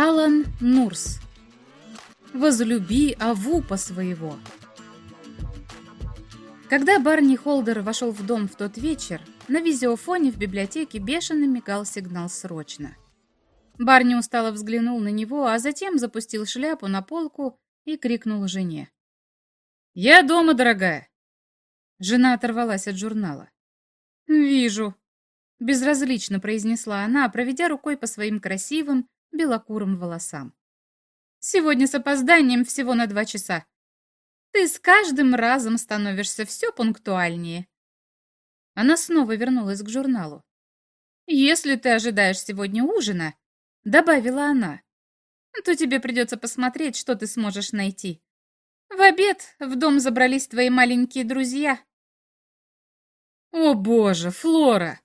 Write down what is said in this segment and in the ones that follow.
Алан Нурс. Возлюби Авупа своего. Когда Барни Холдер вошел в дом в тот вечер, на визиофоне в библиотеке бешено мигал сигнал «Срочно». Барни устало взглянул на него, а затем запустил шляпу на полку и крикнул жене. «Я дома, дорогая!» Жена оторвалась от журнала. «Вижу», — безразлично произнесла она, проведя рукой по своим красивым, белокурым волосам. «Сегодня с опозданием всего на два часа. Ты с каждым разом становишься все пунктуальнее». Она снова вернулась к журналу. «Если ты ожидаешь сегодня ужина», — добавила она, «то тебе придется посмотреть, что ты сможешь найти. В обед в дом забрались твои маленькие друзья». «О боже, Флора!»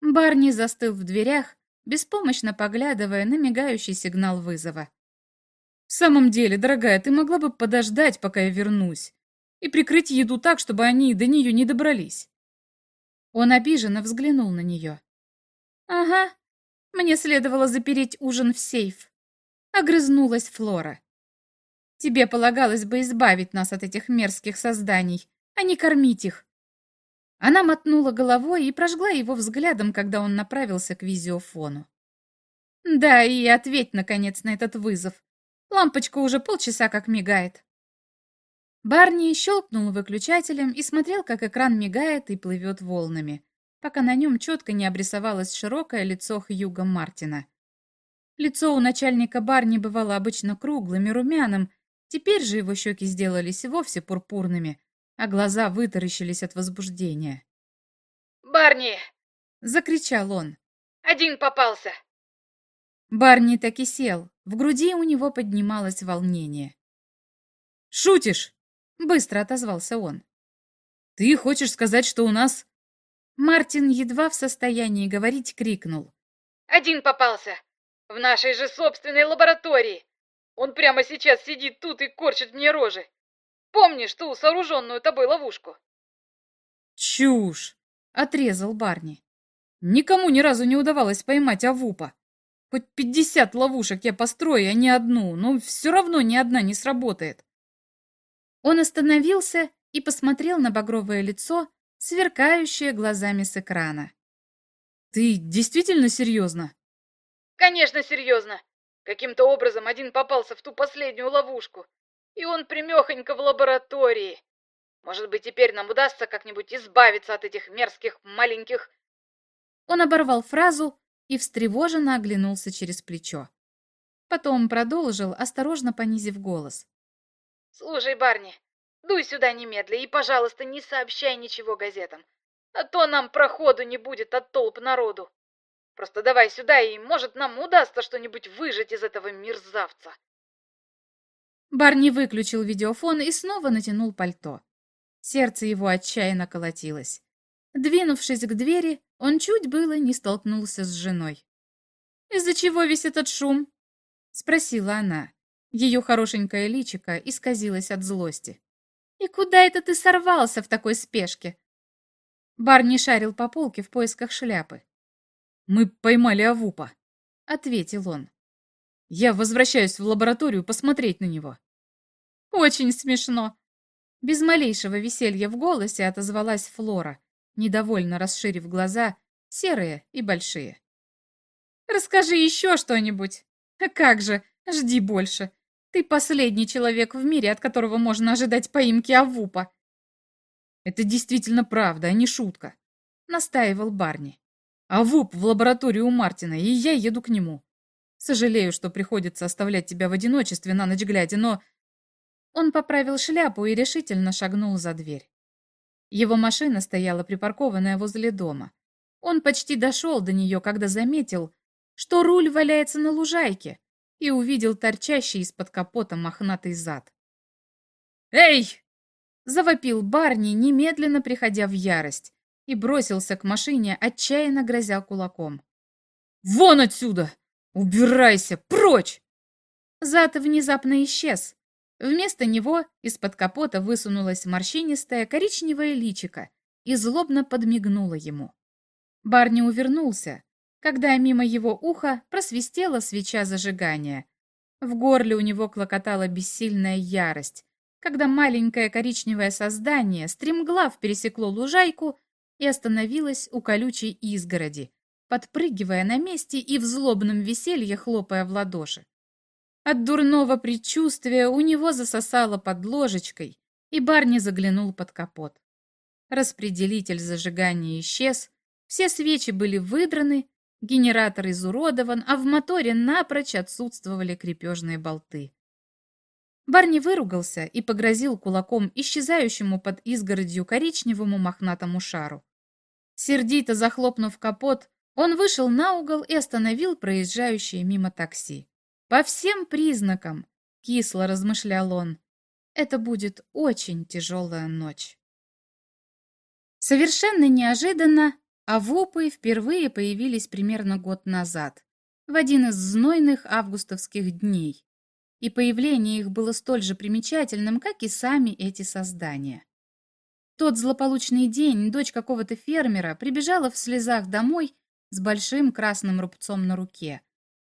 Барни застыл в дверях, беспомощно поглядывая на мигающий сигнал вызова. «В самом деле, дорогая, ты могла бы подождать, пока я вернусь, и прикрыть еду так, чтобы они до нее не добрались». Он обиженно взглянул на нее. «Ага, мне следовало запереть ужин в сейф», — огрызнулась Флора. «Тебе полагалось бы избавить нас от этих мерзких созданий, а не кормить их. Она мотнула головой и прожгла его взглядом, когда он направился к визиофону. «Да, и ответь, наконец, на этот вызов. Лампочка уже полчаса как мигает». Барни щелкнул выключателем и смотрел, как экран мигает и плывет волнами, пока на нем четко не обрисовалось широкое лицо Хьюга Мартина. Лицо у начальника Барни бывало обычно круглым и румяным, теперь же его щеки сделались вовсе пурпурными, а глаза вытаращились от возбуждения. «Барни!» — закричал он. «Один попался!» Барни так и сел, в груди у него поднималось волнение. «Шутишь?» — быстро отозвался он. «Ты хочешь сказать, что у нас...» Мартин едва в состоянии говорить крикнул. «Один попался! В нашей же собственной лаборатории! Он прямо сейчас сидит тут и корчит мне рожи! Помнишь ту сооруженную тобой ловушку?» «Чушь!» — отрезал Барни. «Никому ни разу не удавалось поймать Авупа. Хоть пятьдесят ловушек я построю, а не одну, но все равно ни одна не сработает». Он остановился и посмотрел на багровое лицо, сверкающее глазами с экрана. «Ты действительно серьезно?» «Конечно серьезно. Каким-то образом один попался в ту последнюю ловушку. И он примехонько в лаборатории. Может быть, теперь нам удастся как-нибудь избавиться от этих мерзких маленьких...» Он оборвал фразу и встревоженно оглянулся через плечо. Потом продолжил, осторожно понизив голос. «Слушай, Барни, дуй сюда немедля и, пожалуйста, не сообщай ничего газетам, а то нам проходу не будет от толп народу. Просто давай сюда, и, может, нам удастся что-нибудь выжать из этого мерзавца». Барни выключил видеофон и снова натянул пальто. Сердце его отчаянно колотилось. Двинувшись к двери, он чуть было не столкнулся с женой. «Из-за чего весь этот шум?» — спросила она. Ее хорошенькое личико исказилось от злости. «И куда это ты сорвался в такой спешке?» Барни шарил по полке в поисках шляпы. «Мы поймали Авупа», — ответил он. Я возвращаюсь в лабораторию посмотреть на него. Очень смешно. Без малейшего веселья в голосе отозвалась Флора, недовольно расширив глаза, серые и большие. Расскажи еще что-нибудь. Как же, жди больше. Ты последний человек в мире, от которого можно ожидать поимки Авупа. Это действительно правда, а не шутка, настаивал Барни. Авуп в лаборатории у Мартина, и я еду к нему. Сожалею, что приходится оставлять тебя в одиночестве на ночь глядя, но...» Он поправил шляпу и решительно шагнул за дверь. Его машина стояла припаркованная возле дома. Он почти дошел до нее, когда заметил, что руль валяется на лужайке, и увидел торчащий из-под капота мохнатый зад. «Эй!» — завопил Барни, немедленно приходя в ярость, и бросился к машине, отчаянно грозя кулаком. «Вон отсюда! «Убирайся! Прочь!» Зад внезапно исчез. Вместо него из-под капота высунулась морщинистая коричневая личико и злобно подмигнула ему. Барни увернулся, когда мимо его уха просвистела свеча зажигания. В горле у него клокотала бессильная ярость, когда маленькое коричневое создание стремглав пересекло лужайку и остановилось у колючей изгороди, подпрыгивая на месте и в злобном веселье хлопая в ладоши. От дурного предчувствия у него засосало под ложечкой, и Барни заглянул под капот. Распределитель зажигания исчез, все свечи были выдраны, генератор изуродован, а в моторе напрочь отсутствовали крепежные болты. Барни выругался и погрозил кулаком исчезающему под изгородью коричневому мохнатому шару. Сердито захлопнув капот, он вышел на угол и остановил проезжающее мимо такси. По всем признакам, кисло размышлял он, это будет очень тяжелая ночь. Совершенно неожиданно авопы впервые появились примерно год назад, в один из знойных августовских дней, и появление их было столь же примечательным, как и сами эти создания. Тот злополучный день дочь какого-то фермера прибежала в слезах домой с большим красным рубцом на руке,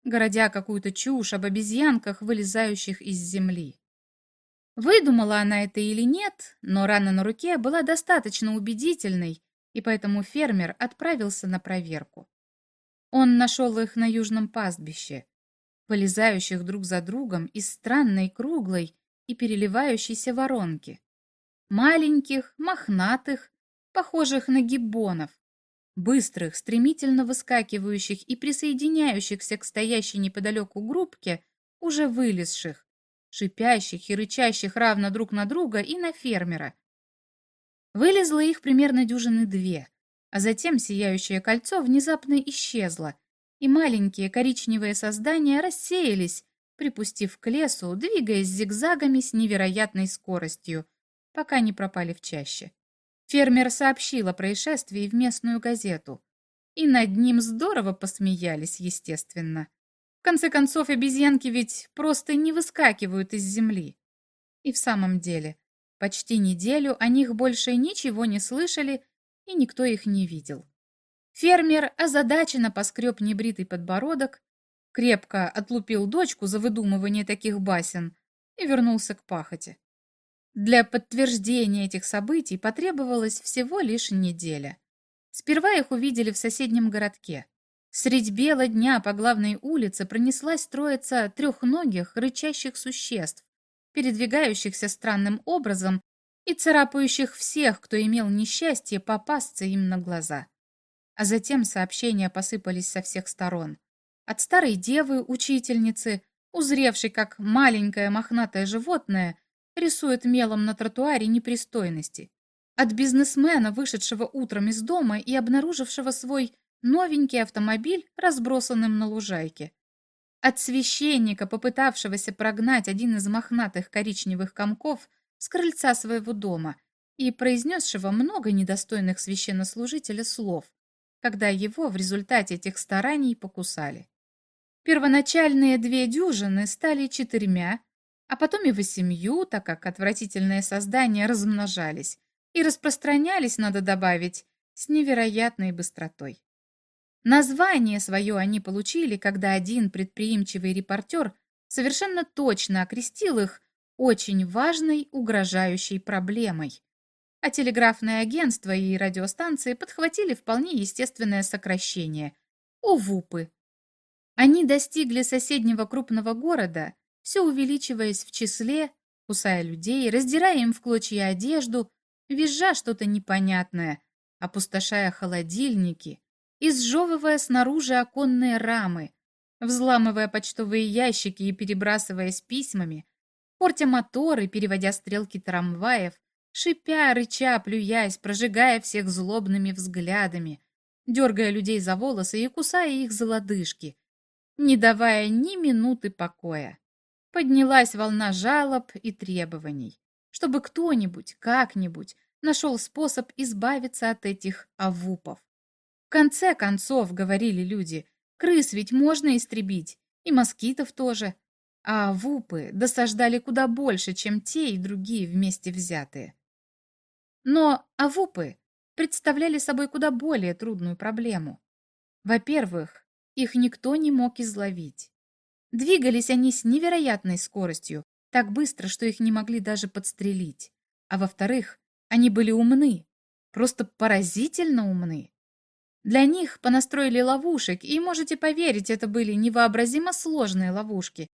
городя какую-то чушь об обезьянках, вылезающих из земли. Выдумала она это или нет, но рана на руке была достаточно убедительной, и поэтому фермер отправился на проверку. Он нашел их на южном пастбище, полезающих друг за другом из странной круглой и переливающейся воронки. Маленьких, мохнатых, похожих на гиббонов, быстрых, стремительно выскакивающих и присоединяющихся к стоящей неподалеку группке, уже вылезших, шипящих и рычащих равно друг на друга и на фермера. Вылезло их примерно дюжины две, а затем сияющее кольцо внезапно исчезло, и маленькие коричневые создания рассеялись, припустив к лесу, двигаясь зигзагами с невероятной скоростью, пока не пропали в чаще. Фермер сообщил о происшествии в местную газету. И над ним здорово посмеялись, естественно. В конце концов, обезьянки ведь просто не выскакивают из земли. И в самом деле, почти неделю о них больше ничего не слышали, и никто их не видел. Фермер озадаченно поскреб небритый подбородок, крепко отлупил дочку за выдумывание таких басен и вернулся к пахоте. Для подтверждения этих событий потребовалась всего лишь неделя. Сперва их увидели в соседнем городке. Средь бела дня по главной улице пронеслась троица трехногих рычащих существ, передвигающихся странным образом и царапающих всех, кто имел несчастье попасться им на глаза. А затем сообщения посыпались со всех сторон. От старой девы, учительницы, узревшей, как маленькое мохнатое животное рисует мелом на тротуаре непристойности. От бизнесмена, вышедшего утром из дома и обнаружившего свой новенький автомобиль разбросанным на лужайке. От священника, попытавшегося прогнать один из мохнатых коричневых комков с крыльца своего дома и произнесшего много недостойных священнослужителя слов, когда его в результате этих стараний покусали. Первоначальные две дюжины стали четырьмя, а потом и восемью, так как отвратительные создания размножались и распространялись, надо добавить, с невероятной быстротой. Название свое они получили, когда один предприимчивый репортер совершенно точно окрестил их очень важной угрожающей проблемой. А телеграфное агентство и радиостанции подхватили вполне естественное сокращение – УВУПы. Они достигли соседнего крупного города все увеличиваясь в числе, кусая людей, раздирая им в клочья одежду, визжа что-то непонятное, опустошая холодильники, изжевывая снаружи оконные рамы, взламывая почтовые ящики и перебрасываясь письмами, портя моторы, переводя стрелки трамваев, шипя, рыча, плюясь, прожигая всех злобными взглядами, дергая людей за волосы и кусая их за лодыжки, не давая ни минуты покоя поднялась волна жалоб и требований, чтобы кто-нибудь, как-нибудь нашел способ избавиться от этих авупов. В конце концов, говорили люди, крыс ведь можно истребить, и москитов тоже, а авупы досаждали куда больше, чем те и другие вместе взятые. Но авупы представляли собой куда более трудную проблему. Во-первых, их никто не мог изловить. Двигались они с невероятной скоростью, так быстро, что их не могли даже подстрелить. А во-вторых, они были умны, просто поразительно умны. Для них понастроили ловушек, и, можете поверить, это были невообразимо сложные ловушки,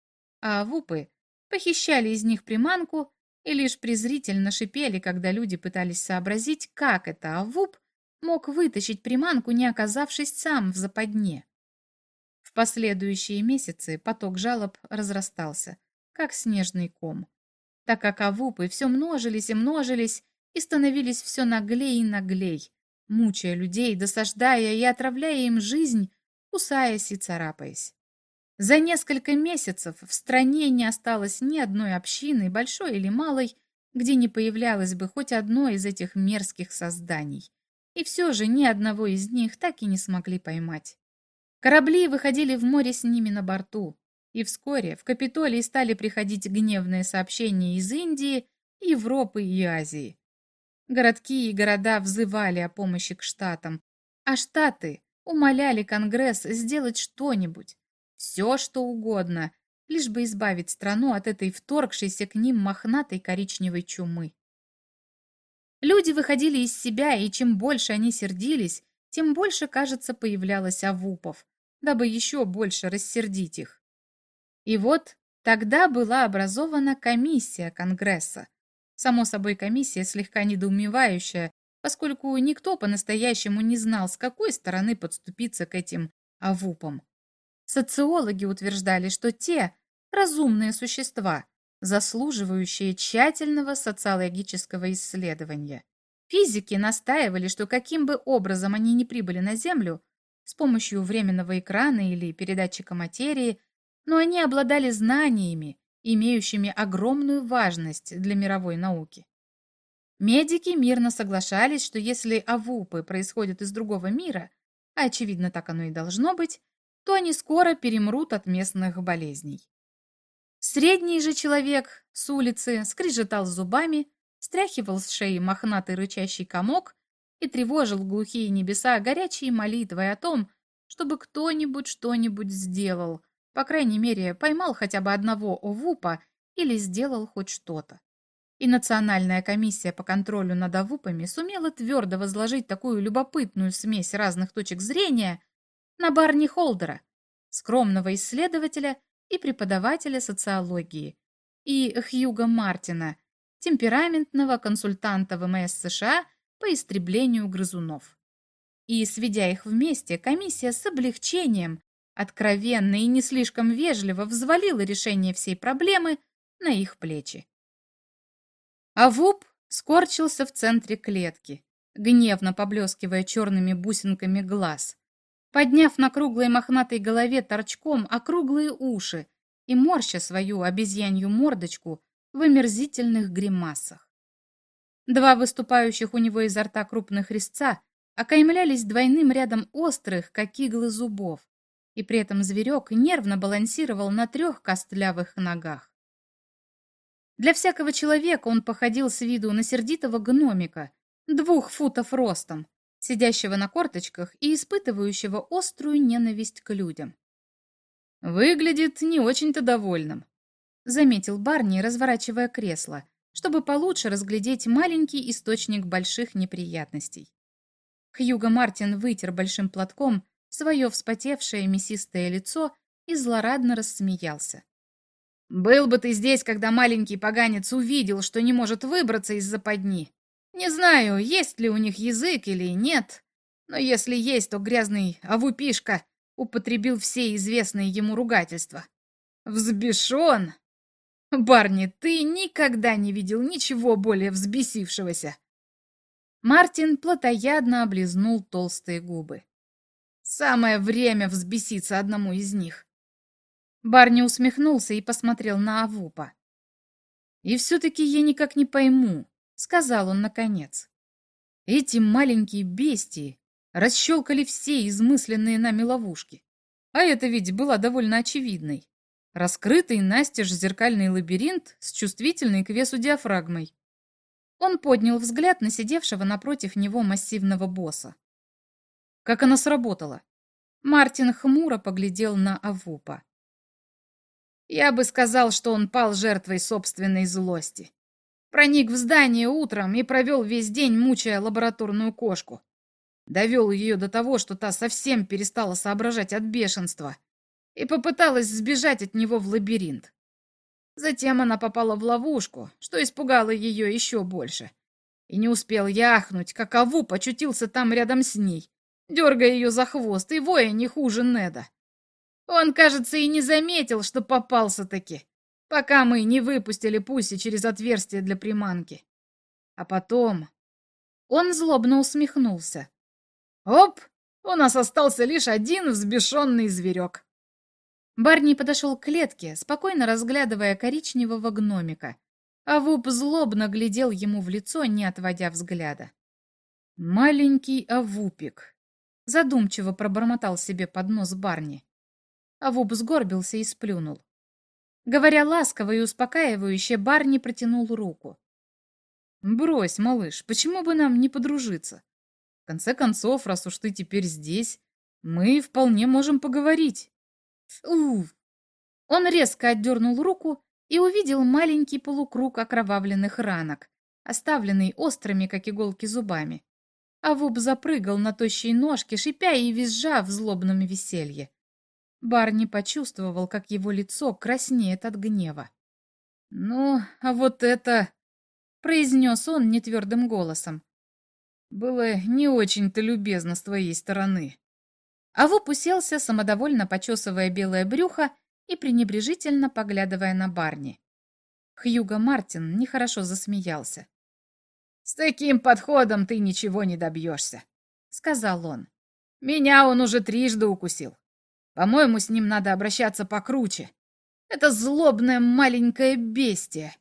а вупы похищали из них приманку и лишь презрительно шипели, когда люди пытались сообразить, как это Авуп мог вытащить приманку, не оказавшись сам в западне. В последующие месяцы поток жалоб разрастался, как снежный ком, так как Авупы все множились и множились и становились все наглей и наглей, мучая людей, досаждая и отравляя им жизнь, кусаясь и царапаясь. За несколько месяцев в стране не осталось ни одной общины, большой или малой, где не появлялось бы хоть одно из этих мерзких созданий. И все же ни одного из них так и не смогли поймать. Корабли выходили в море с ними на борту, и вскоре в Капитолий стали приходить гневные сообщения из Индии, Европы и Азии. Городки и города взывали о помощи к штатам, а штаты умоляли Конгресс сделать что-нибудь, все, что угодно, лишь бы избавить страну от этой вторгшейся к ним мохнатой коричневой чумы. Люди выходили из себя, и чем больше они сердились, тем больше, кажется, появлялось авупов, дабы еще больше рассердить их. И вот тогда была образована комиссия Конгресса. Само собой, комиссия слегка недоумевающая, поскольку никто по-настоящему не знал, с какой стороны подступиться к этим авупам. Социологи утверждали, что те – разумные существа, заслуживающие тщательного социологического исследования. Физики настаивали, что каким бы образом они ни прибыли на Землю, с помощью временного экрана или передатчика материи, но они обладали знаниями, имеющими огромную важность для мировой науки. Медики мирно соглашались, что если авупы происходят из другого мира, а очевидно так оно и должно быть, то они скоро перемрут от местных болезней. Средний же человек с улицы скрежетал зубами, стряхивал с шеи мохнатый рычащий комок и тревожил глухие небеса горячей молитвой о том, чтобы кто-нибудь что-нибудь сделал, по крайней мере, поймал хотя бы одного овупа или сделал хоть что-то. И Национальная комиссия по контролю над овупами сумела твердо возложить такую любопытную смесь разных точек зрения – на Барни Холдера, скромного исследователя и преподавателя социологии, и Хьюга Мартина, темпераментного консультанта ВМС США по истреблению грызунов. И, сведя их вместе, комиссия с облегчением, откровенно и не слишком вежливо взвалила решение всей проблемы на их плечи. А Вуп скорчился в центре клетки, гневно поблескивая черными бусинками глаз, подняв на круглой мохнатой голове торчком округлые уши и морща свою обезьянью мордочку в омерзительных гримасах. Два выступающих у него изо рта крупных резца окаймлялись двойным рядом острых, как иглы зубов, и при этом зверек нервно балансировал на трех костлявых ногах. Для всякого человека он походил с виду на сердитого гномика, двух футов ростом, сидящего на корточках и испытывающего острую ненависть к людям. «Выглядит не очень-то довольным», — заметил Барни, разворачивая кресло, чтобы получше разглядеть маленький источник больших неприятностей. Хьюго Мартин вытер большим платком свое вспотевшее мясистое лицо и злорадно рассмеялся. «Был бы ты здесь, когда маленький поганец увидел, что не может выбраться из западни, не знаю, есть ли у них язык или нет, но если есть, то грязный авупишка употребил все известные ему ругательства. Взбешен! Барни, ты никогда не видел ничего более взбесившегося. Мартин плотоядно облизнул толстые губы. Самое время взбеситься одному из них. Барни усмехнулся и посмотрел на Авупа. И все-таки я никак не пойму, сказал он наконец. Эти маленькие бестии расщелкали все измысленные нами ловушки. А это ведь была довольно очевидной. Раскрытый настежь зеркальный лабиринт с чувствительной к весу диафрагмой. Он поднял взгляд на сидевшего напротив него массивного босса. Как она сработала? Мартин хмуро поглядел на Авупа. Я бы сказал, что он пал жертвой собственной злости. Проник в здание утром и провел весь день, мучая лабораторную кошку. Довел ее до того, что та совсем перестала соображать от бешенства и попыталась сбежать от него в лабиринт. Затем она попала в ловушку, что испугало ее еще больше. И не успел яхнуть, как Аву почутился там рядом с ней, дергая ее за хвост и воя не хуже Неда. Он, кажется, и не заметил, что попался-таки, пока мы не выпустили Пуси через отверстие для приманки. А потом... Он злобно усмехнулся. Оп! У нас остался лишь один взбешенный зверек. Барни подошел к клетке, спокойно разглядывая коричневого гномика, а Вуп злобно глядел ему в лицо, не отводя взгляда. «Маленький Авупик», — задумчиво пробормотал себе под нос Барни. Авуп сгорбился и сплюнул. Говоря ласково и успокаивающе, Барни протянул руку. «Брось, малыш, почему бы нам не подружиться? В конце концов, раз уж ты теперь здесь, мы вполне можем поговорить». Уф! Он резко отдернул руку и увидел маленький полукруг окровавленных ранок, оставленный острыми, как иголки, зубами. А Вуб запрыгал на тощей ножке, шипя и визжа в злобном веселье. Барни почувствовал, как его лицо краснеет от гнева. «Ну, а вот это...» — произнес он нетвердым голосом. «Было не очень-то любезно с твоей стороны». Авуп уселся, самодовольно почесывая белое брюхо и пренебрежительно поглядывая на Барни. Хьюго Мартин нехорошо засмеялся. «С таким подходом ты ничего не добьешься», — сказал он. «Меня он уже трижды укусил. По-моему, с ним надо обращаться покруче. Это злобное маленькое бестие».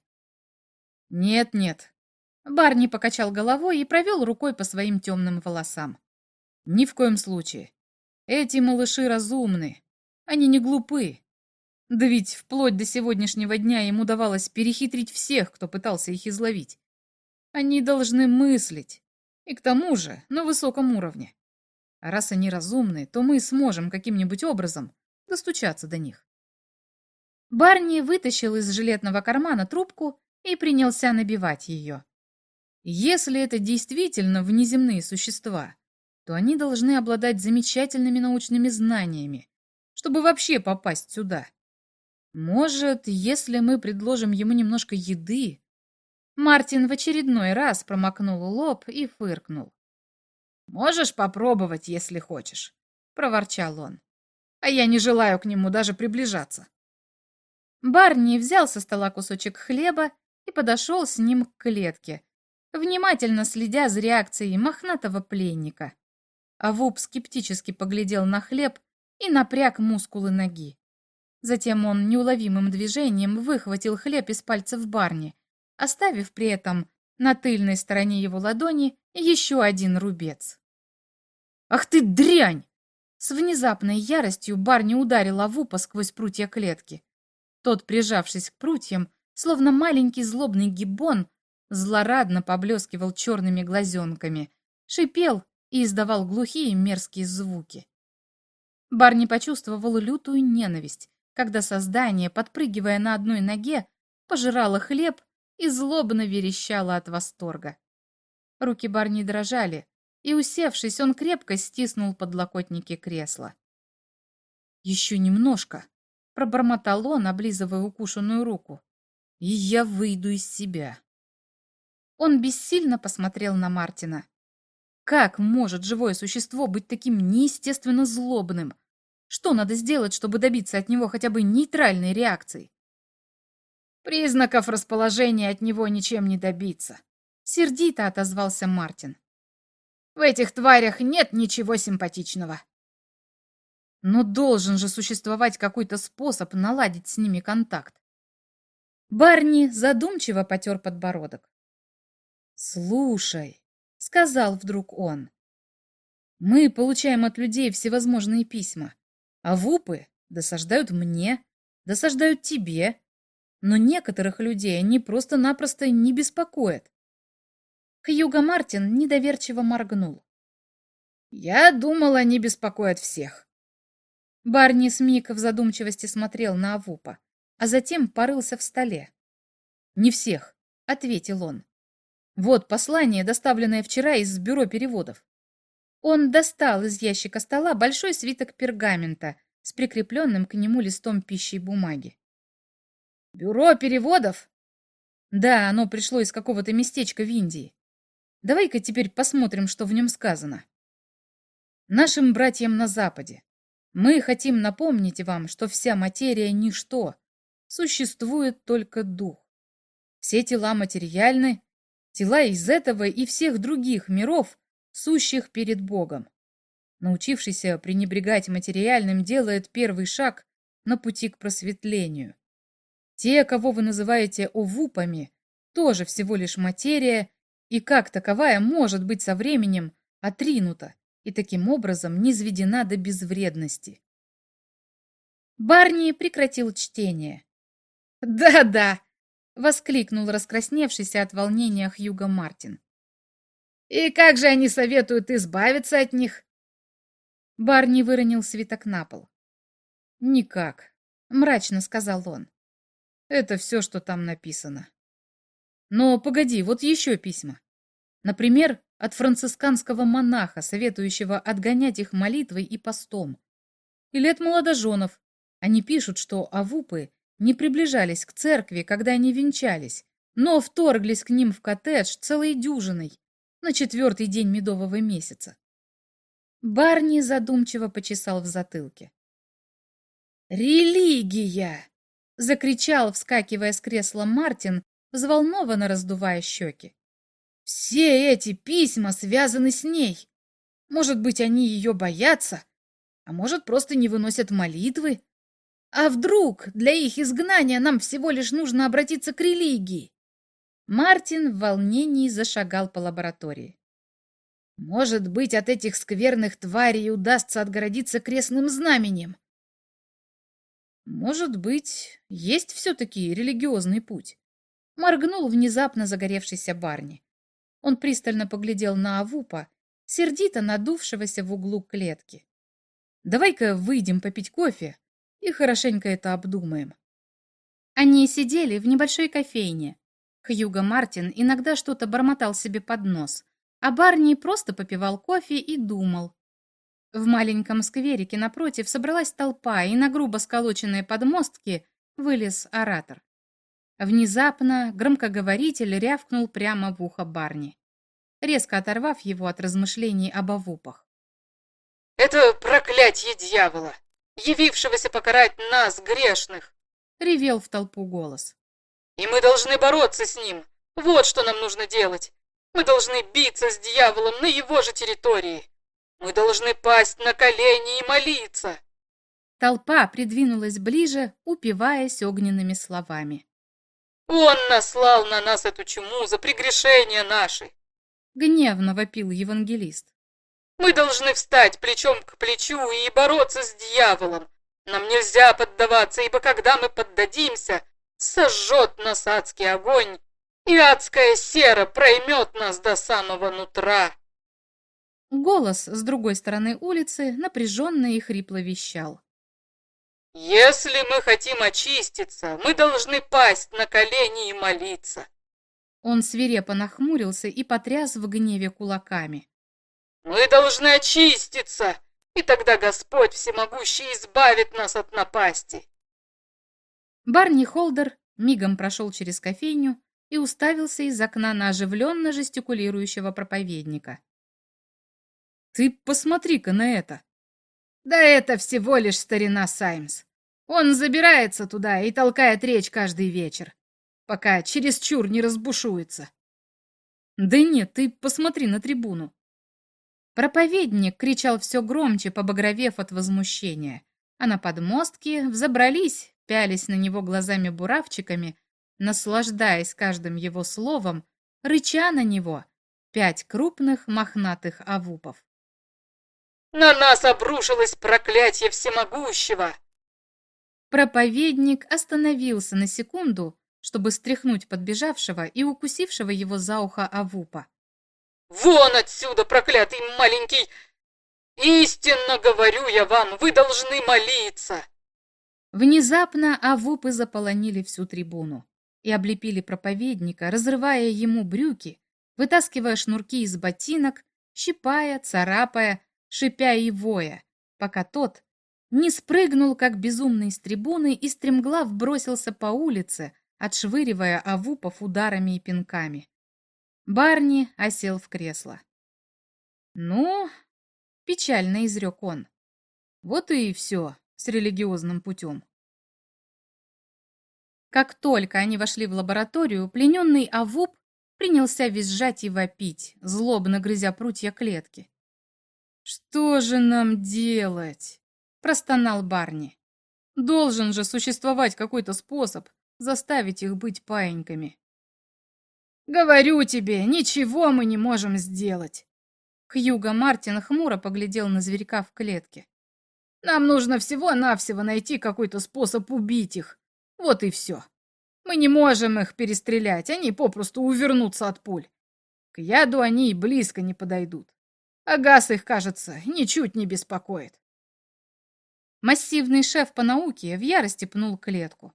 «Нет-нет». Барни покачал головой и провел рукой по своим темным волосам. «Ни в коем случае. Эти малыши разумны. Они не глупы. Да ведь вплоть до сегодняшнего дня им удавалось перехитрить всех, кто пытался их изловить. Они должны мыслить. И к тому же на высоком уровне. А раз они разумны, то мы сможем каким-нибудь образом достучаться до них. Барни вытащил из жилетного кармана трубку и принялся набивать ее. Если это действительно внеземные существа, то они должны обладать замечательными научными знаниями, чтобы вообще попасть сюда. Может, если мы предложим ему немножко еды... Мартин в очередной раз промокнул лоб и фыркнул. «Можешь попробовать, если хочешь», — проворчал он. «А я не желаю к нему даже приближаться». Барни взял со стола кусочек хлеба и подошел с ним к клетке, внимательно следя за реакцией мохнатого пленника. А Вуп скептически поглядел на хлеб и напряг мускулы ноги. Затем он неуловимым движением выхватил хлеб из пальцев Барни, оставив при этом на тыльной стороне его ладони еще один рубец. «Ах ты дрянь!» С внезапной яростью Барни ударил Авупа сквозь прутья клетки. Тот, прижавшись к прутьям, словно маленький злобный гиббон, злорадно поблескивал черными глазенками, шипел и издавал глухие мерзкие звуки. Барни почувствовал лютую ненависть, когда создание, подпрыгивая на одной ноге, пожирало хлеб и злобно верещало от восторга. Руки Барни дрожали, и, усевшись, он крепко стиснул подлокотники кресла. «Еще немножко», — пробормотал он, облизывая укушенную руку, — «и я выйду из себя». Он бессильно посмотрел на Мартина. Как может живое существо быть таким неестественно злобным? Что надо сделать, чтобы добиться от него хотя бы нейтральной реакции? Признаков расположения от него ничем не добиться, сердито отозвался Мартин. В этих тварях нет ничего симпатичного. Но должен же существовать какой-то способ наладить с ними контакт. Барни задумчиво потер подбородок. «Слушай, сказал вдруг он. Мы получаем от людей всевозможные письма, а вупы досаждают мне, досаждают тебе, но некоторых людей они просто-напросто не беспокоят. Хьюго Мартин недоверчиво моргнул. «Я думал, они беспокоят всех», Барни Смик в задумчивости смотрел на Авупа, а затем порылся в столе. «Не всех», — ответил он. «Вот послание, доставленное вчера из бюро переводов». Он достал из ящика стола большой свиток пергамента с прикрепленным к нему листом пищи бумаги. «Бюро переводов?» «Да, оно пришло из какого-то местечка в Индии. Давай-ка теперь посмотрим, что в нем сказано. Нашим братьям на Западе. Мы хотим напомнить вам, что вся материя – ничто, существует только дух. Все тела материальны, тела из этого и всех других миров, сущих перед Богом. Научившийся пренебрегать материальным делает первый шаг на пути к просветлению. Те, кого вы называете овупами, тоже всего лишь материя и как таковая может быть со временем отринута и таким образом низведена до безвредности. Барни прекратил чтение. «Да-да!» — воскликнул раскрасневшийся от волнения Хьюго Мартин. «И как же они советуют избавиться от них?» Барни выронил свиток на пол. «Никак», — мрачно сказал он. «Это все, что там написано. Но погоди, вот еще письма. Например, от францисканского монаха, советующего отгонять их молитвой и постом. Или от молодоженов. Они пишут, что авупы не приближались к церкви, когда они венчались, но вторглись к ним в коттедж целой дюжиной на четвертый день медового месяца. Барни задумчиво почесал в затылке. «Религия!» — закричал, вскакивая с кресла Мартин, взволнованно раздувая щеки. «Все эти письма связаны с ней. Может быть, они ее боятся, а может, просто не выносят молитвы. А вдруг для их изгнания нам всего лишь нужно обратиться к религии?» Мартин в волнении зашагал по лаборатории. «Может быть, от этих скверных тварей удастся отгородиться крестным знаменем?» «Может быть, есть все-таки религиозный путь?» Моргнул внезапно загоревшийся Барни. Он пристально поглядел на Авупа, сердито надувшегося в углу клетки. «Давай-ка выйдем попить кофе и хорошенько это обдумаем». Они сидели в небольшой кофейне. Хьюго Мартин иногда что-то бормотал себе под нос, а Барни просто попивал кофе и думал. В маленьком скверике напротив собралась толпа, и на грубо сколоченные подмостки вылез оратор. Внезапно громкоговоритель рявкнул прямо в ухо Барни, резко оторвав его от размышлений об авупах. «Это проклятье дьявола, явившегося покарать нас, грешных!» — ревел в толпу голос. «И мы должны бороться с ним. Вот что нам нужно делать. Мы должны биться с дьяволом на его же территории. Мы должны пасть на колени и молиться!» Толпа придвинулась ближе, упиваясь огненными словами. Он наслал на нас эту чуму за прегрешения наши. Гневно вопил евангелист. Мы должны встать плечом к плечу и бороться с дьяволом. Нам нельзя поддаваться, ибо когда мы поддадимся, сожжет нас адский огонь, и адская сера проймет нас до самого нутра. Голос с другой стороны улицы напряженно и хрипло вещал. Если мы хотим очиститься, мы должны пасть на колени и молиться. Он свирепо нахмурился и потряс в гневе кулаками. Мы должны очиститься, и тогда Господь Всемогущий избавит нас от напасти. Барни Холдер мигом прошел через кофейню и уставился из окна на оживленно жестикулирующего проповедника. «Ты посмотри-ка на это!» Да это всего лишь старина Саймс. Он забирается туда и толкает речь каждый вечер, пока чересчур не разбушуется. Да нет, ты посмотри на трибуну. Проповедник кричал все громче, побагровев от возмущения, а на подмостке взобрались, пялись на него глазами-буравчиками, наслаждаясь каждым его словом, рыча на него пять крупных мохнатых авупов. На нас обрушилось проклятие всемогущего!» Проповедник остановился на секунду, чтобы стряхнуть подбежавшего и укусившего его за ухо Авупа. «Вон отсюда, проклятый маленький!» Истинно говорю я вам, вы должны молиться. Внезапно авупы заполонили всю трибуну и облепили проповедника, разрывая ему брюки, вытаскивая шнурки из ботинок, щипая, царапая, шипя и воя, пока тот не спрыгнул, как безумный с трибуны, и стремглав бросился по улице, отшвыривая авупов ударами и пинками. Барни осел в кресло. «Ну, — печально изрек он, — вот и все с религиозным путем». Как только они вошли в лабораторию, плененный Авуп принялся визжать и вопить, злобно грызя прутья клетки. «Что же нам делать?» – простонал Барни. «Должен же существовать какой-то способ заставить их быть паиньками». «Говорю тебе, ничего мы не можем сделать!» Хьюго Мартин хмуро поглядел на зверька в клетке. «Нам нужно всего-навсего найти какой-то способ убить их. Вот и все. Мы не можем их перестрелять, они попросту увернутся от пуль. К яду они и близко не подойдут. А газ их, кажется, ничуть не беспокоит. Массивный шеф по науке в ярости пнул клетку.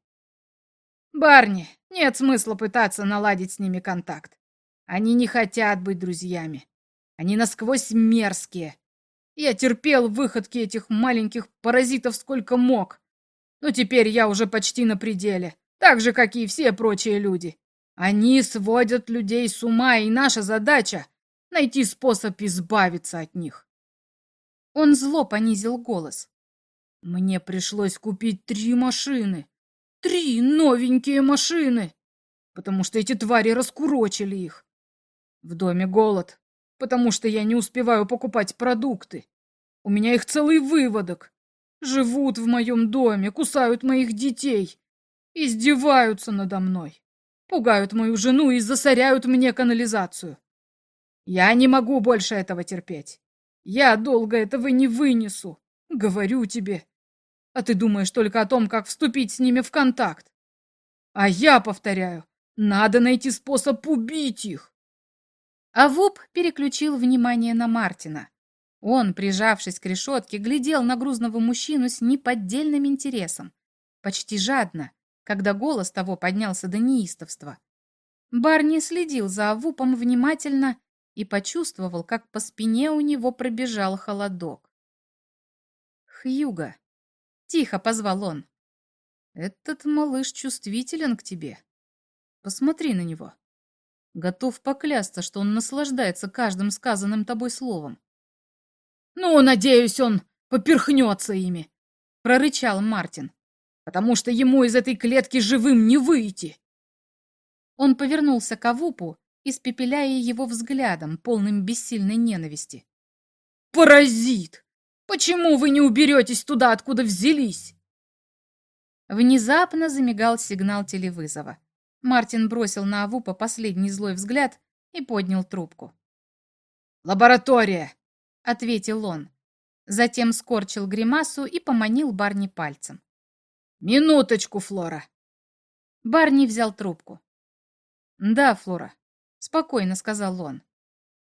«Барни, нет смысла пытаться наладить с ними контакт. Они не хотят быть друзьями. Они насквозь мерзкие. Я терпел выходки этих маленьких паразитов сколько мог. Но теперь я уже почти на пределе, так же, как и все прочие люди. Они сводят людей с ума, и наша задача найти способ избавиться от них. Он зло понизил голос. Мне пришлось купить три машины. Три новенькие машины. Потому что эти твари раскурочили их. В доме голод, потому что я не успеваю покупать продукты. У меня их целый выводок. Живут в моем доме, кусают моих детей. Издеваются надо мной. Пугают мою жену и засоряют мне канализацию. Я не могу больше этого терпеть. Я долго этого не вынесу. Говорю тебе. А ты думаешь только о том, как вступить с ними в контакт. А я повторяю, надо найти способ убить их. А Вуп переключил внимание на Мартина. Он, прижавшись к решетке, глядел на грузного мужчину с неподдельным интересом, почти жадно, когда голос того поднялся до неистовства. Барни следил за Авупом внимательно и почувствовал, как по спине у него пробежал холодок. «Хьюга!» — тихо позвал он. «Этот малыш чувствителен к тебе. Посмотри на него. Готов поклясться, что он наслаждается каждым сказанным тобой словом». «Ну, надеюсь, он поперхнется ими!» — прорычал Мартин. «Потому что ему из этой клетки живым не выйти!» Он повернулся к Авупу испепеляя его взглядом, полным бессильной ненависти. «Паразит! Почему вы не уберетесь туда, откуда взялись?» Внезапно замигал сигнал телевызова. Мартин бросил на Авупа последний злой взгляд и поднял трубку. «Лаборатория!» — ответил он. Затем скорчил гримасу и поманил Барни пальцем. «Минуточку, Флора!» Барни взял трубку. «Да, Флора, — спокойно сказал он.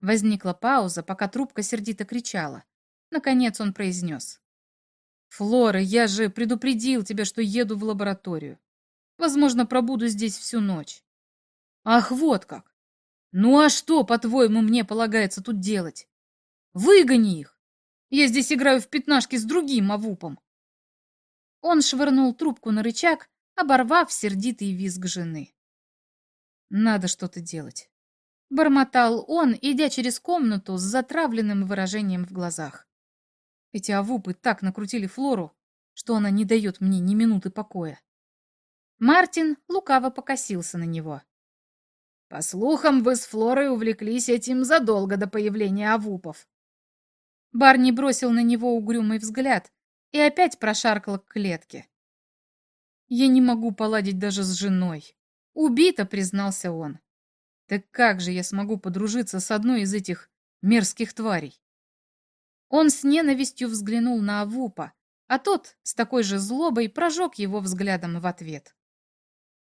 Возникла пауза, пока трубка сердито кричала. Наконец он произнес. «Флора, я же предупредил тебя, что еду в лабораторию. Возможно, пробуду здесь всю ночь». «Ах, вот как! Ну а что, по-твоему, мне полагается тут делать? Выгони их! Я здесь играю в пятнашки с другим авупом!» Он швырнул трубку на рычаг, оборвав сердитый визг жены. «Надо что-то делать. Бормотал он, идя через комнату с затравленным выражением в глазах. Эти авупы так накрутили Флору, что она не дает мне ни минуты покоя. Мартин лукаво покосился на него. «По слухам, вы с Флорой увлеклись этим задолго до появления авупов». Барни бросил на него угрюмый взгляд и опять прошаркал к клетке. «Я не могу поладить даже с женой», — убито признался он. Так как же я смогу подружиться с одной из этих мерзких тварей? Он с ненавистью взглянул на Авупа, а тот с такой же злобой прожег его взглядом в ответ.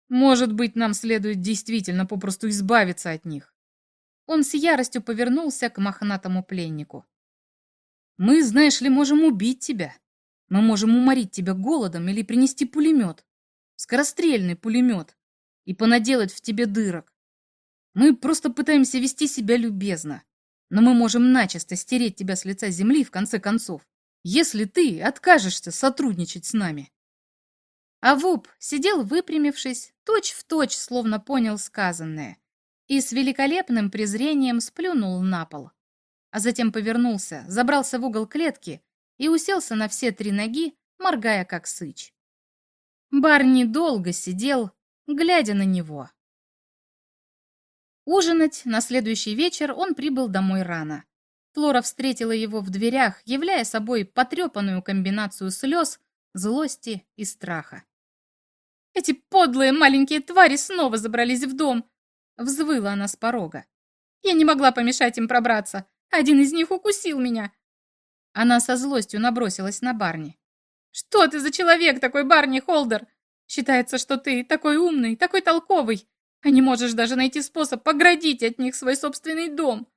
Может быть, нам следует действительно попросту избавиться от них. Он с яростью повернулся к мохнатому пленнику. Мы, знаешь ли, можем убить тебя. Мы можем уморить тебя голодом или принести пулемет. Скорострельный пулемет. И понаделать в тебе дырок. Мы просто пытаемся вести себя любезно. Но мы можем начисто стереть тебя с лица земли в конце концов, если ты откажешься сотрудничать с нами. А Вуп сидел выпрямившись, точь-в-точь, точь, словно понял сказанное, и с великолепным презрением сплюнул на пол. А затем повернулся, забрался в угол клетки и уселся на все три ноги, моргая как сыч. Барни долго сидел, глядя на него. Ужинать на следующий вечер он прибыл домой рано. Флора встретила его в дверях, являя собой потрепанную комбинацию слез, злости и страха. «Эти подлые маленькие твари снова забрались в дом!» — взвыла она с порога. «Я не могла помешать им пробраться. Один из них укусил меня!» Она со злостью набросилась на Барни. «Что ты за человек такой, Барни Холдер? Считается, что ты такой умный, такой толковый, а не можешь даже найти способ поградить от них свой собственный дом.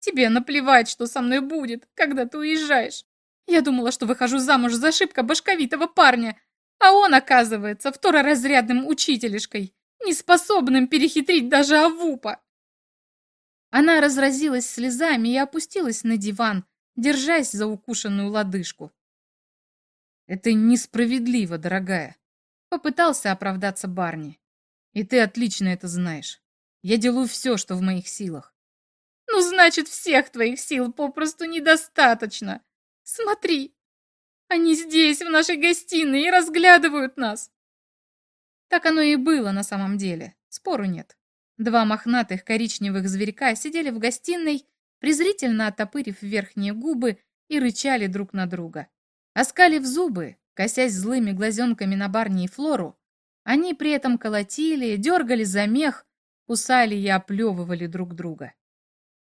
Тебе наплевать, что со мной будет, когда ты уезжаешь. Я думала, что выхожу замуж за шибко башковитого парня, а он, оказывается, второразрядным учителешкой, неспособным перехитрить даже Авупа. Она разразилась слезами и опустилась на диван, держась за укушенную лодыжку. «Это несправедливо, дорогая», — попытался оправдаться Барни. И ты отлично это знаешь. Я делаю все, что в моих силах. Ну, значит, всех твоих сил попросту недостаточно. Смотри, они здесь, в нашей гостиной, и разглядывают нас. Так оно и было на самом деле, спору нет. Два мохнатых коричневых зверька сидели в гостиной, презрительно оттопырив верхние губы и рычали друг на друга. Оскалив зубы, косясь злыми глазенками на Барни и Флору, они при этом колотили, дергали за мех, кусали и оплевывали друг друга.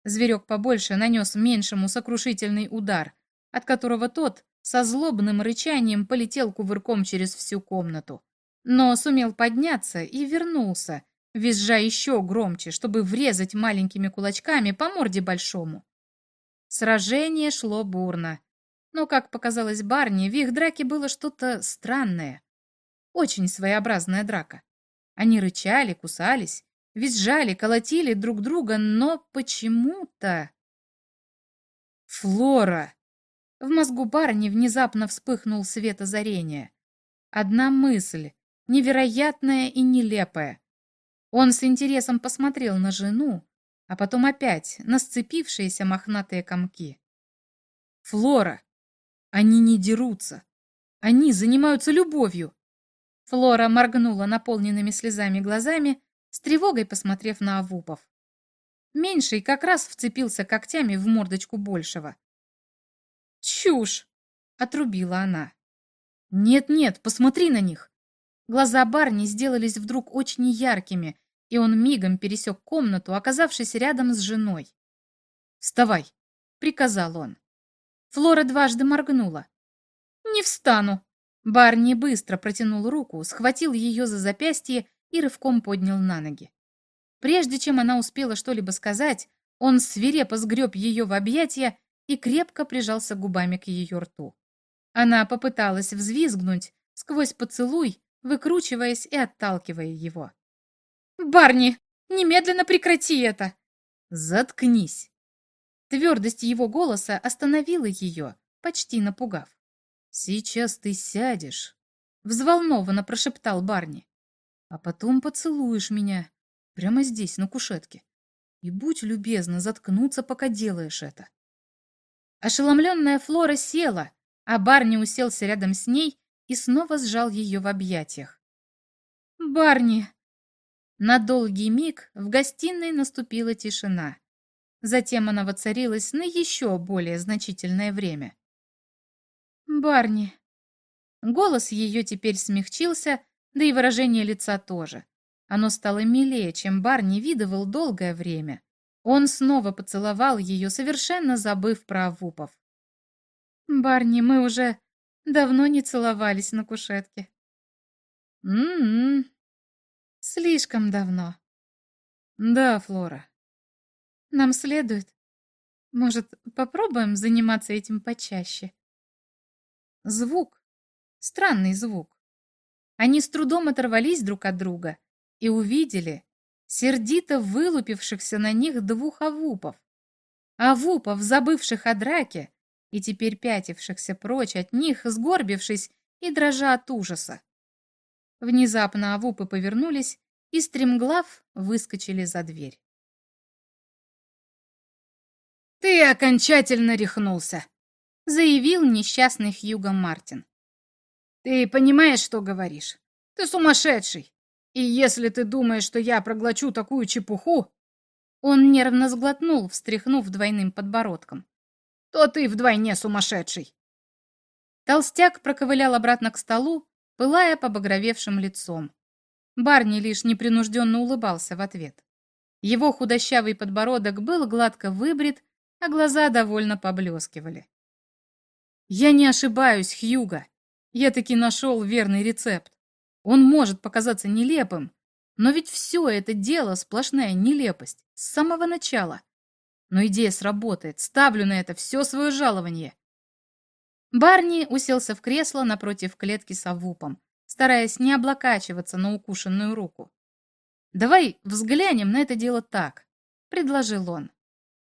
Зверек побольше нанес меньшему сокрушительный удар, от которого тот со злобным рычанием полетел кувырком через всю комнату. Но сумел подняться и вернулся, визжа еще громче, чтобы врезать маленькими кулачками по морде большому. Сражение шло бурно. Но, как показалось Барни, в их драке было что-то странное. Очень своеобразная драка. Они рычали, кусались, визжали, колотили друг друга, но почему-то... Флора! В мозгу барни внезапно вспыхнул свет озарения. Одна мысль, невероятная и нелепая. Он с интересом посмотрел на жену, а потом опять на сцепившиеся мохнатые комки. «Флора! Они не дерутся! Они занимаются любовью! Флора моргнула наполненными слезами глазами, с тревогой посмотрев на Авупов. Меньший как раз вцепился когтями в мордочку большего. «Чушь!» — отрубила она. «Нет-нет, посмотри на них!» Глаза Барни сделались вдруг очень яркими, и он мигом пересек комнату, оказавшись рядом с женой. «Вставай!» — приказал он. Флора дважды моргнула. «Не встану!» Барни быстро протянул руку, схватил ее за запястье и рывком поднял на ноги. Прежде чем она успела что-либо сказать, он свирепо сгреб ее в объятия и крепко прижался губами к ее рту. Она попыталась взвизгнуть сквозь поцелуй, выкручиваясь и отталкивая его. «Барни, немедленно прекрати это!» «Заткнись!» Твердость его голоса остановила ее, почти напугав. «Сейчас ты сядешь», — взволнованно прошептал Барни. «А потом поцелуешь меня прямо здесь, на кушетке. И будь любезна заткнуться, пока делаешь это». Ошеломленная Флора села, а Барни уселся рядом с ней и снова сжал ее в объятиях. «Барни!» На долгий миг в гостиной наступила тишина. Затем она воцарилась на еще более значительное время. Барни. Голос ее теперь смягчился, да и выражение лица тоже. Оно стало милее, чем Барни видывал долгое время. Он снова поцеловал ее, совершенно забыв про Авупов. «Барни, мы уже давно не целовались на кушетке». «М-м-м». «Слишком давно». «Да, Флора». «Нам следует Может, попробуем заниматься этим почаще? Звук. Странный звук. Они с трудом оторвались друг от друга и увидели сердито вылупившихся на них двух авупов. Авупов, забывших о драке и теперь пятившихся прочь от них, сгорбившись и дрожа от ужаса. Внезапно авупы повернулись и, стремглав, выскочили за дверь. «Ты окончательно рехнулся», — заявил несчастный Хьюго Мартин. «Ты понимаешь, что говоришь? Ты сумасшедший. И если ты думаешь, что я проглочу такую чепуху...» Он нервно сглотнул, встряхнув двойным подбородком. «То ты вдвойне сумасшедший!» Толстяк проковылял обратно к столу, пылая побагровевшим лицом. Барни лишь непринужденно улыбался в ответ. Его худощавый подбородок был гладко выбрит, а глаза довольно поблескивали. «Я не ошибаюсь, Хьюга. Я таки нашел верный рецепт. Он может показаться нелепым, но ведь все это дело сплошная нелепость с самого начала. Но идея сработает, ставлю на это все свое жалование». Барни уселся в кресло напротив клетки с авупом, стараясь не облокачиваться на укушенную руку. «Давай взглянем на это дело так», — предложил он.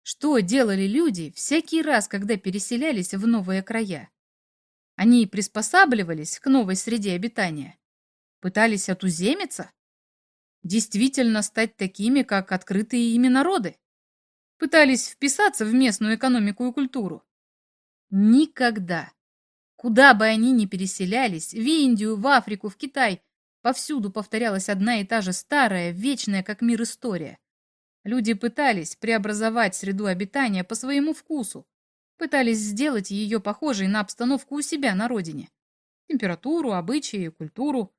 Что делали люди всякий раз, когда переселялись в новые края? Они приспосабливались к новой среде обитания? Пытались отуземиться? Действительно стать такими, как открытые ими народы? Пытались вписаться в местную экономику и культуру? Никогда. Куда бы они ни переселялись, в Индию, в Африку, в Китай, повсюду повторялась одна и та же старая, вечная как мир история. Люди пытались преобразовать среду обитания по своему вкусу, пытались сделать ее похожей на обстановку у себя на родине. Температуру, обычаи, культуру.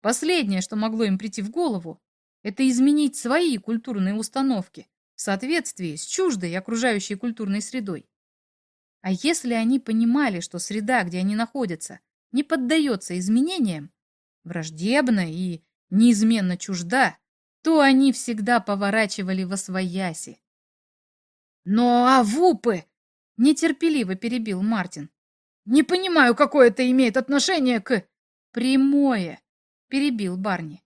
Последнее, что могло им прийти в голову, это изменить свои культурные установки в соответствии с чуждой окружающей культурной средой. А если они понимали, что среда, где они находятся, не поддается изменениям, враждебна и неизменно чужда, то они всегда поворачивали во свояси. «Но авупы!» — нетерпеливо перебил Мартин. «Не понимаю, какое это имеет отношение к...» «Прямое!» — перебил Барни.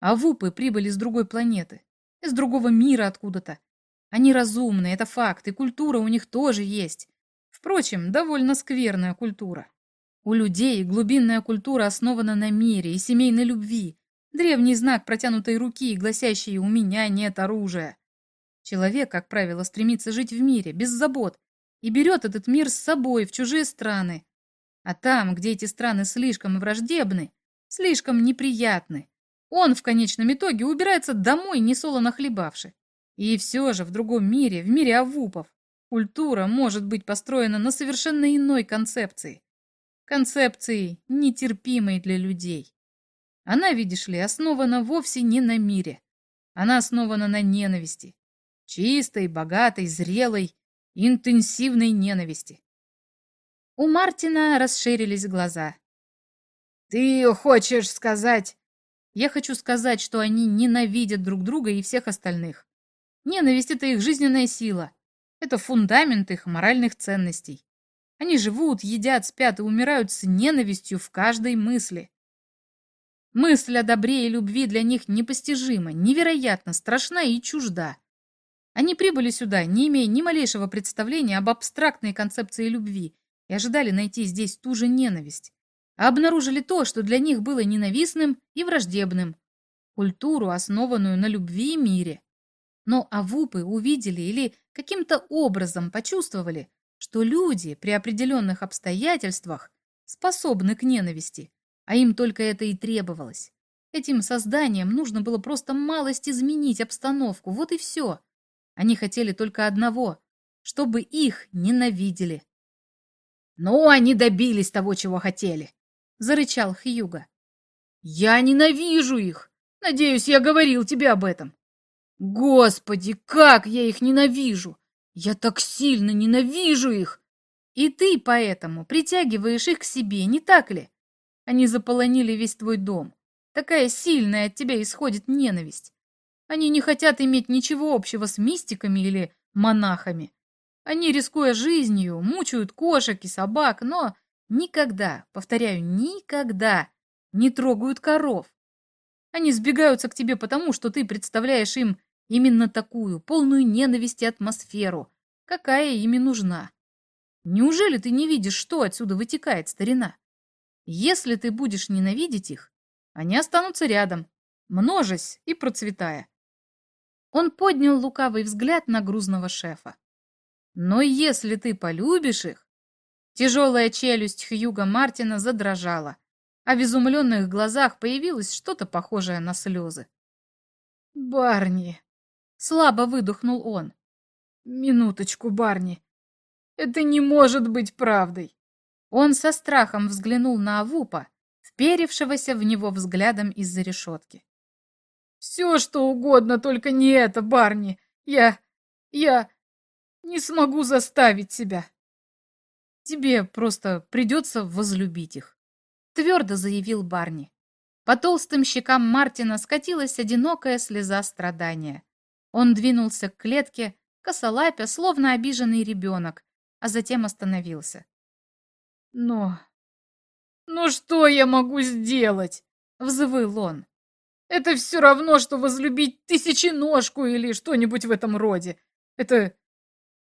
Авупы прибыли с другой планеты, из другого мира откуда-то. Они разумные, это факт, и культура у них тоже есть. Впрочем, довольно скверная культура. У людей глубинная культура основана на мире и семейной любви, Древний знак протянутой руки, гласящий «У меня нет оружия». Человек, как правило, стремится жить в мире, без забот, и берет этот мир с собой в чужие страны. А там, где эти страны слишком враждебны, слишком неприятны, он в конечном итоге убирается домой, несолоно хлебавши. И все же в другом мире, в мире авупов, культура может быть построена на совершенно иной концепции. Концепции, нетерпимой для людей. Она, видишь ли, основана вовсе не на мире. Она основана на ненависти. Чистой, богатой, зрелой, интенсивной ненависти. У Мартина расширились глаза. «Ты хочешь сказать...» «Я хочу сказать, что они ненавидят друг друга и всех остальных. Ненависть — это их жизненная сила. Это фундамент их моральных ценностей. Они живут, едят, спят и умирают с ненавистью в каждой мысли. Мысль о добре и любви для них непостижима, невероятно страшна и чужда. Они прибыли сюда, не имея ни малейшего представления об абстрактной концепции любви, и ожидали найти здесь ту же ненависть, а обнаружили то, что для них было ненавистным и враждебным – культуру, основанную на любви и мире. Но авупы увидели или каким-то образом почувствовали, что люди при определенных обстоятельствах способны к ненависти, а им только это и требовалось. Этим созданиям нужно было просто малость изменить обстановку, вот и все. Они хотели только одного, чтобы их ненавидели. «Ну, они добились того, чего хотели», — зарычал Хьюга. «Я ненавижу их! Надеюсь, я говорил тебе об этом. Господи, как я их ненавижу! Я так сильно ненавижу их!» «И ты поэтому притягиваешь их к себе, не так ли?» Они заполонили весь твой дом. Такая сильная от тебя исходит ненависть. Они не хотят иметь ничего общего с мистиками или монахами. Они, рискуя жизнью, мучают кошек и собак, но никогда, повторяю, никогда не трогают коров. Они сбегаются к тебе потому, что ты представляешь им именно такую, полную ненависти атмосферу, какая ими нужна. Неужели ты не видишь, что отсюда вытекает старина? Если ты будешь ненавидеть их, они останутся рядом, множась и процветая. Он поднял лукавый взгляд на грузного шефа. Но если ты полюбишь их... Тяжелая челюсть Хьюга Мартина задрожала, а в изумленных глазах появилось что-то похожее на слезы. «Барни!» — слабо выдохнул он. «Минуточку, Барни. Это не может быть правдой!» Он со страхом взглянул на Авупа, вперевшегося в него взглядом из-за решетки. «Все, что угодно, только не это, Барни. Я... я не смогу заставить себя. Тебе просто придется возлюбить их», — твердо заявил Барни. По толстым щекам Мартина скатилась одинокая слеза страдания. Он двинулся к клетке, косолапя, словно обиженный ребенок, а затем остановился. «Но... но что я могу сделать?» — взвыл он. Это все равно, что возлюбить тысяченожку или что-нибудь в этом роде. Это...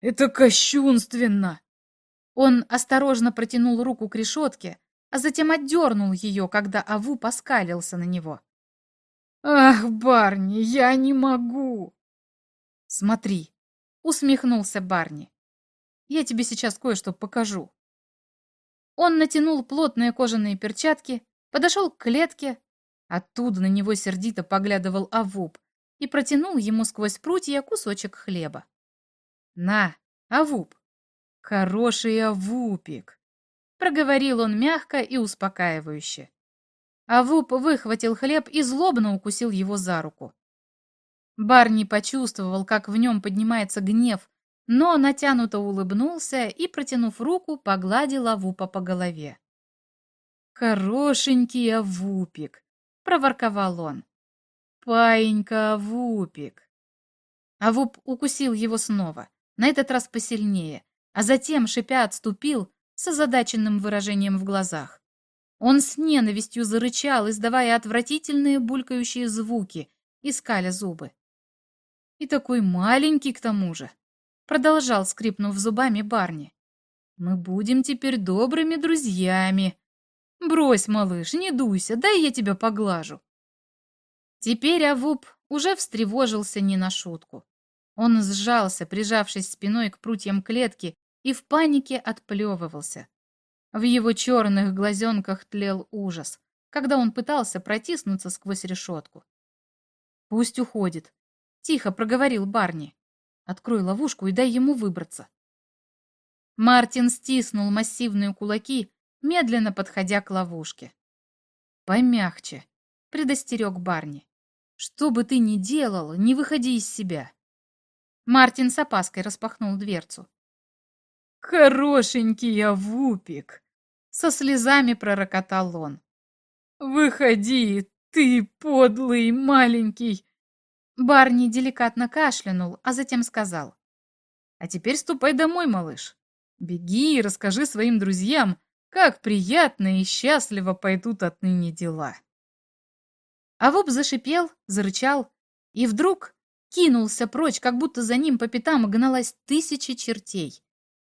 это кощунственно. Он осторожно протянул руку к решетке, а затем отдернул ее, когда Аву поскалился на него. «Ах, Барни, я не могу!» «Смотри», — усмехнулся Барни. «Я тебе сейчас кое-что покажу». Он натянул плотные кожаные перчатки, подошел к клетке, Оттуда на него сердито поглядывал Авуп и протянул ему сквозь прутья кусочек хлеба. «На, Авуп! Хороший Авупик!» Проговорил он мягко и успокаивающе. Авуп выхватил хлеб и злобно укусил его за руку. Барни почувствовал, как в нем поднимается гнев, но натянуто улыбнулся и, протянув руку, погладил Авупа по голове. «Хорошенький Авупик!» — проворковал он. «Паинька, Вупик!» А Вуп укусил его снова, на этот раз посильнее, а затем, шипя, отступил с озадаченным выражением в глазах. Он с ненавистью зарычал, издавая отвратительные булькающие звуки, искаля зубы. И такой маленький к тому же, продолжал, скрипнув зубами Барни. Мы будем теперь добрыми друзьями. Брось, малыш, не дуйся, дай я тебя поглажу. Теперь Авуп уже встревожился не на шутку. Он сжался, прижавшись спиной к прутьям клетки, и в панике отплевывался. В его черных глазенках тлел ужас, когда он пытался протиснуться сквозь решетку. «Пусть уходит», — тихо проговорил Барни. «Открой ловушку и дай ему выбраться». Мартин стиснул массивные кулаки медленно подходя к ловушке. «Помягче», — предостерег Барни. «Что бы ты ни делал, не выходи из себя». Мартин с опаской распахнул дверцу. «Хорошенький я вупик!» — со слезами пророкотал он. «Выходи, ты подлый маленький!» Барни деликатно кашлянул, а затем сказал. «А теперь ступай домой, малыш. Беги и расскажи своим друзьям, как приятно и счастливо пойдут отныне дела. А Воб зашипел, зарычал и вдруг кинулся прочь, как будто за ним по пятам гналась тысячи чертей.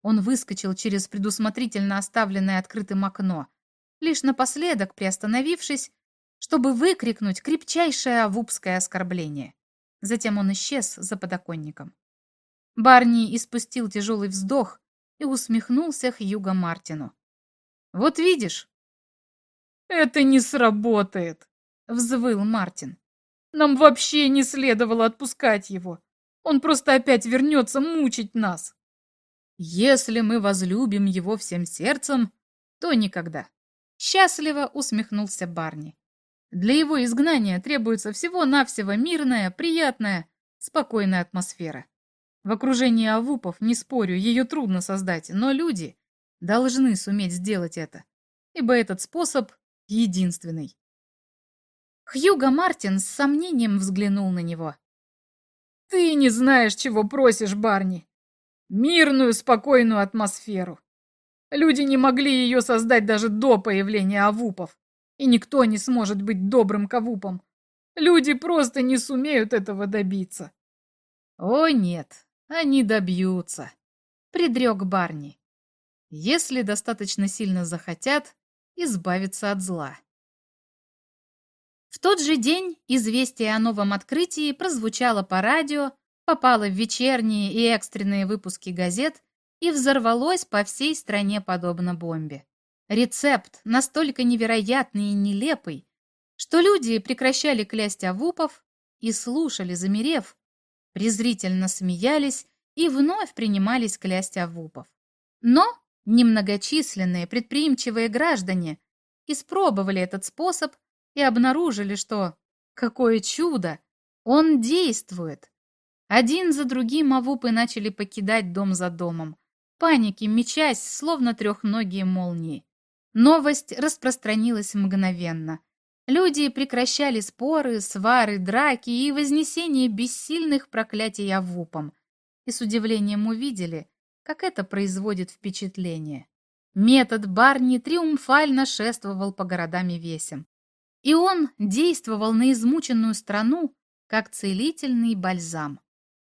Он выскочил через предусмотрительно оставленное открытым окно, лишь напоследок приостановившись, чтобы выкрикнуть крепчайшее авупское оскорбление. Затем он исчез за подоконником. Барни испустил тяжелый вздох и усмехнулся Хьюго Мартину. Вот видишь?» «Это не сработает», — взвыл Мартин. «Нам вообще не следовало отпускать его. Он просто опять вернется мучить нас». «Если мы возлюбим его всем сердцем, то никогда». Счастливо усмехнулся Барни. Для его изгнания требуется всего-навсего мирная, приятная, спокойная атмосфера. В окружении авупов, не спорю, ее трудно создать, но люди должны суметь сделать это, ибо этот способ единственный. Хьюго Мартин с сомнением взглянул на него. «Ты не знаешь, чего просишь, Барни. Мирную, спокойную атмосферу. Люди не могли ее создать даже до появления авупов. И никто не сможет быть добрым к авупам. Люди просто не сумеют этого добиться. О нет, они добьются, предрек Барни. Если достаточно сильно захотят избавиться от зла. В тот же день известие о новом открытии прозвучало по радио, попало в вечерние и экстренные выпуски газет и взорвалось по всей стране подобно бомбе. Рецепт настолько невероятный и нелепый, что люди прекращали клясть авупов и слушали, замерев, презрительно смеялись и вновь принимались клясть авупов. Но немногочисленные предприимчивые граждане испробовали этот способ и обнаружили, что, какое чудо, он действует. Один за другим авупы начали покидать дом за домом, паники мечась, словно трехногие молнии. Новость распространилась мгновенно. Люди прекращали споры, свары, драки и вознесение бессильных проклятий авупам. И с удивлением увидели, как это производит впечатление. Метод Барни триумфально шествовал по городам и весям. И он действовал на измученную страну, как целительный бальзам.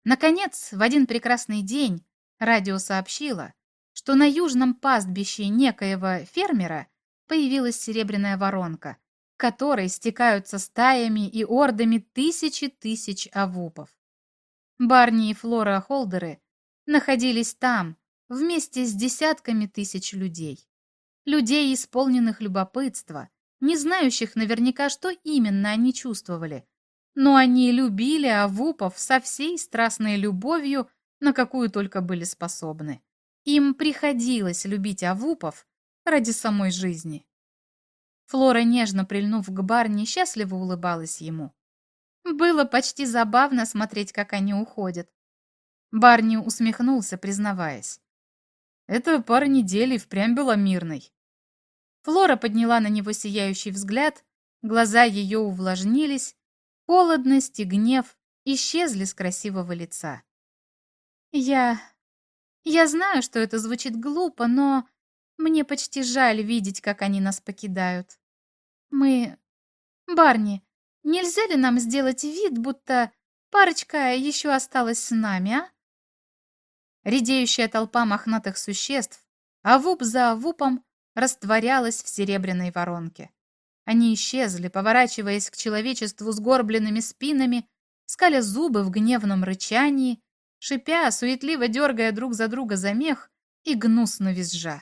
Наконец, в один прекрасный день радио сообщило, что на южном пастбище некоего фермера появилась серебряная воронка, к которой стекаются стаями и ордами тысячи тысяч авупов. Барни и Флора Холдеры находились там вместе с десятками тысяч людей. Людей, исполненных любопытства, не знающих наверняка, что именно они чувствовали. Но они любили Авупов со всей страстной любовью, на какую только были способны. Им приходилось любить Авупов ради самой жизни. Флора, нежно прильнув к Барни, счастливо улыбалась ему. Было почти забавно смотреть, как они уходят. Барни усмехнулся, признаваясь. Эта пара недель впрямь была мирной. Флора подняла на него сияющий взгляд, глаза ее увлажнились, холодность и гнев исчезли с красивого лица. «Я... я знаю, что это звучит глупо, но мне почти жаль видеть, как они нас покидают. Мы... Барни, нельзя ли нам сделать вид, будто парочка еще осталась с нами, а?» Редеющая толпа мохнатых существ, а вуп за вупом растворялась в серебряной воронке. Они исчезли, поворачиваясь к человечеству с горбленными спинами, скаля зубы в гневном рычании, шипя, суетливо дергая друг за друга за мех и гнусно визжа.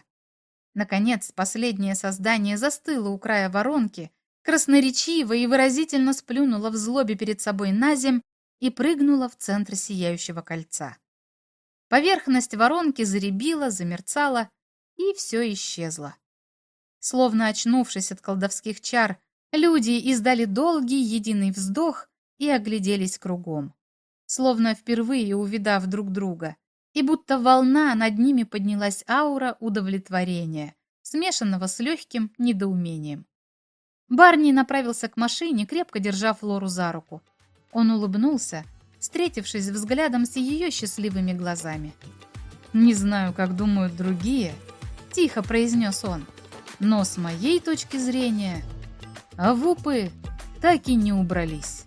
Наконец, последнее создание застыло у края воронки, красноречиво и выразительно сплюнуло в злобе перед собой на земь и прыгнуло в центр сияющего кольца. Поверхность воронки заребила, замерцала, и все исчезло. Словно очнувшись от колдовских чар, люди издали долгий единый вздох и огляделись кругом, словно впервые увидав друг друга, и будто волна над ними поднялась аура удовлетворения, смешанного с легким недоумением. Барни направился к машине, крепко держа Флору за руку. Он улыбнулся, встретившись взглядом с ее счастливыми глазами. «Не знаю, как думают другие», — тихо произнес он. Но с моей точки зрения, авупы так и не убрались.